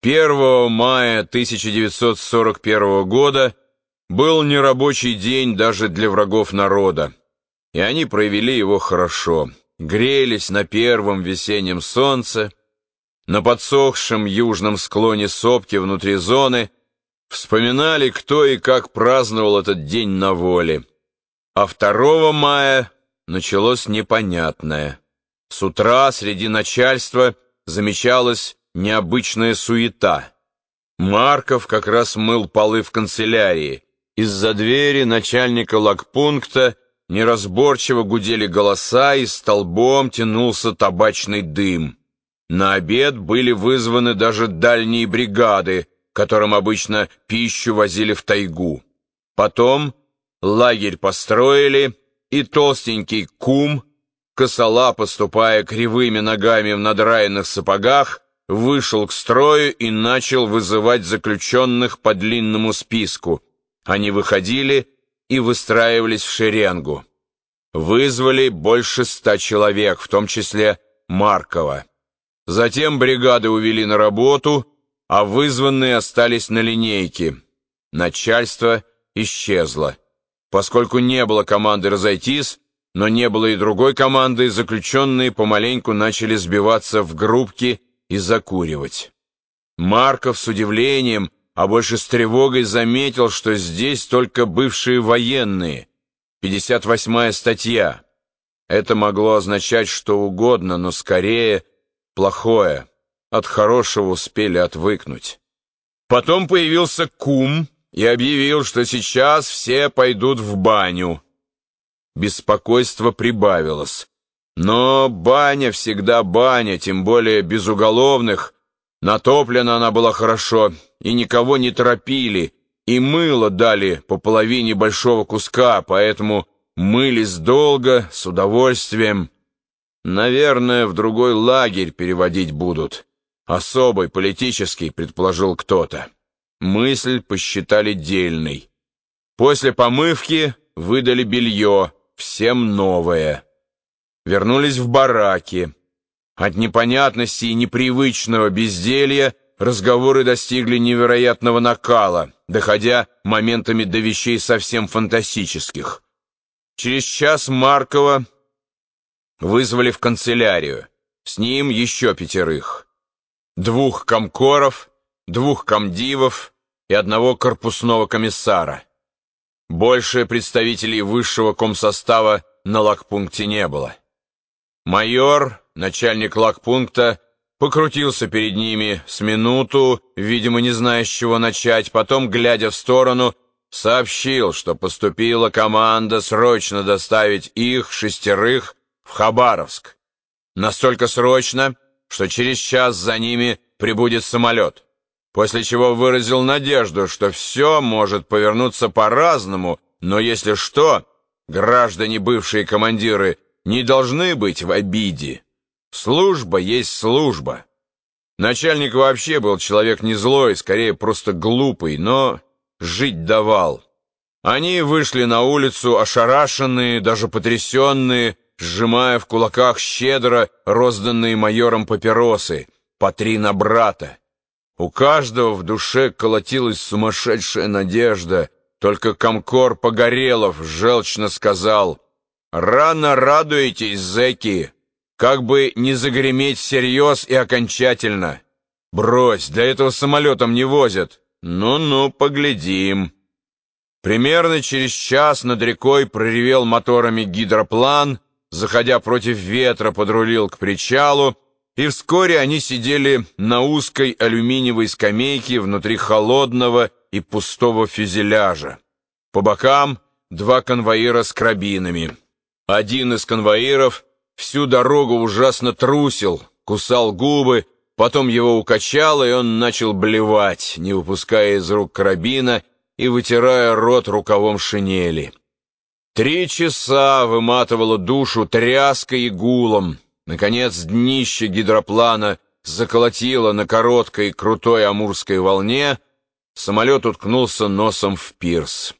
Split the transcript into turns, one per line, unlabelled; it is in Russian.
1 мая 1941 года был нерабочий день даже для врагов народа, и они провели его хорошо. Грелись на первом весеннем солнце, на подсохшем южном склоне сопки внутри зоны, вспоминали, кто и как праздновал этот день на воле. А 2 мая началось непонятное. С утра среди начальства замечалась необычная суета. Марков как раз мыл полы в канцелярии. Из-за двери начальника лагпункта неразборчиво гудели голоса, и столбом тянулся табачный дым. На обед были вызваны даже дальние бригады, которым обычно пищу возили в тайгу. Потом лагерь построили, и толстенький кум, косола поступая кривыми ногами в надраенных сапогах, вышел к строю и начал вызывать заключенных по длинному списку. Они выходили и выстраивались в шеренгу. Вызвали больше ста человек, в том числе Маркова. Затем бригады увели на работу, а вызванные остались на линейке. Начальство исчезло. Поскольку не было команды разойтись, но не было и другой команды, заключенные помаленьку начали сбиваться в группки и закуривать. Марков с удивлением, а больше с тревогой заметил, что здесь только бывшие военные. 58-я статья. Это могло означать что угодно, но скорее плохое. От хорошего успели отвыкнуть. Потом появился кум и объявил, что сейчас все пойдут в баню. Беспокойство прибавилось. Но баня всегда баня, тем более без уголовных. Натоплена она была хорошо, и никого не торопили, и мыло дали по половине большого куска, поэтому мылись долго, с удовольствием. Наверное, в другой лагерь переводить будут. Особый, политический, предположил кто-то. Мысль посчитали дельной. После помывки выдали белье, всем новое вернулись в бараки. От непонятности и непривычного безделья разговоры достигли невероятного накала, доходя моментами до вещей совсем фантастических. Через час Маркова вызвали в канцелярию. С ним еще пятерых. Двух комкоров, двух комдивов и одного корпусного комиссара. Больше представителей высшего комсостава на лагпункте не было. Майор, начальник лагпункта, покрутился перед ними с минуту, видимо, не зная, с чего начать, потом, глядя в сторону, сообщил, что поступила команда срочно доставить их, шестерых, в Хабаровск. Настолько срочно, что через час за ними прибудет самолет. После чего выразил надежду, что все может повернуться по-разному, но если что, граждане бывшие командиры не должны быть в обиде. Служба есть служба. Начальник вообще был человек не злой, скорее просто глупый, но жить давал. Они вышли на улицу ошарашенные, даже потрясенные, сжимая в кулаках щедро розданные майором папиросы, по три на брата. У каждого в душе колотилась сумасшедшая надежда, только комкор Погорелов желчно сказал — Рано радуетесь, зэки, как бы не загреметь всерьез и окончательно. Брось, для этого самолетом не возят. Ну-ну, поглядим. Примерно через час над рекой проревел моторами гидроплан, заходя против ветра, подрулил к причалу, и вскоре они сидели на узкой алюминиевой скамейке внутри холодного и пустого фюзеляжа. По бокам два конвоира с карабинами. Один из конвоиров всю дорогу ужасно трусил, кусал губы, потом его укачало, и он начал блевать, не выпуская из рук карабина и вытирая рот рукавом шинели. Три часа выматывало душу тряской и гулом. Наконец днище гидроплана заколотило на короткой крутой амурской волне, самолет уткнулся носом в пирс.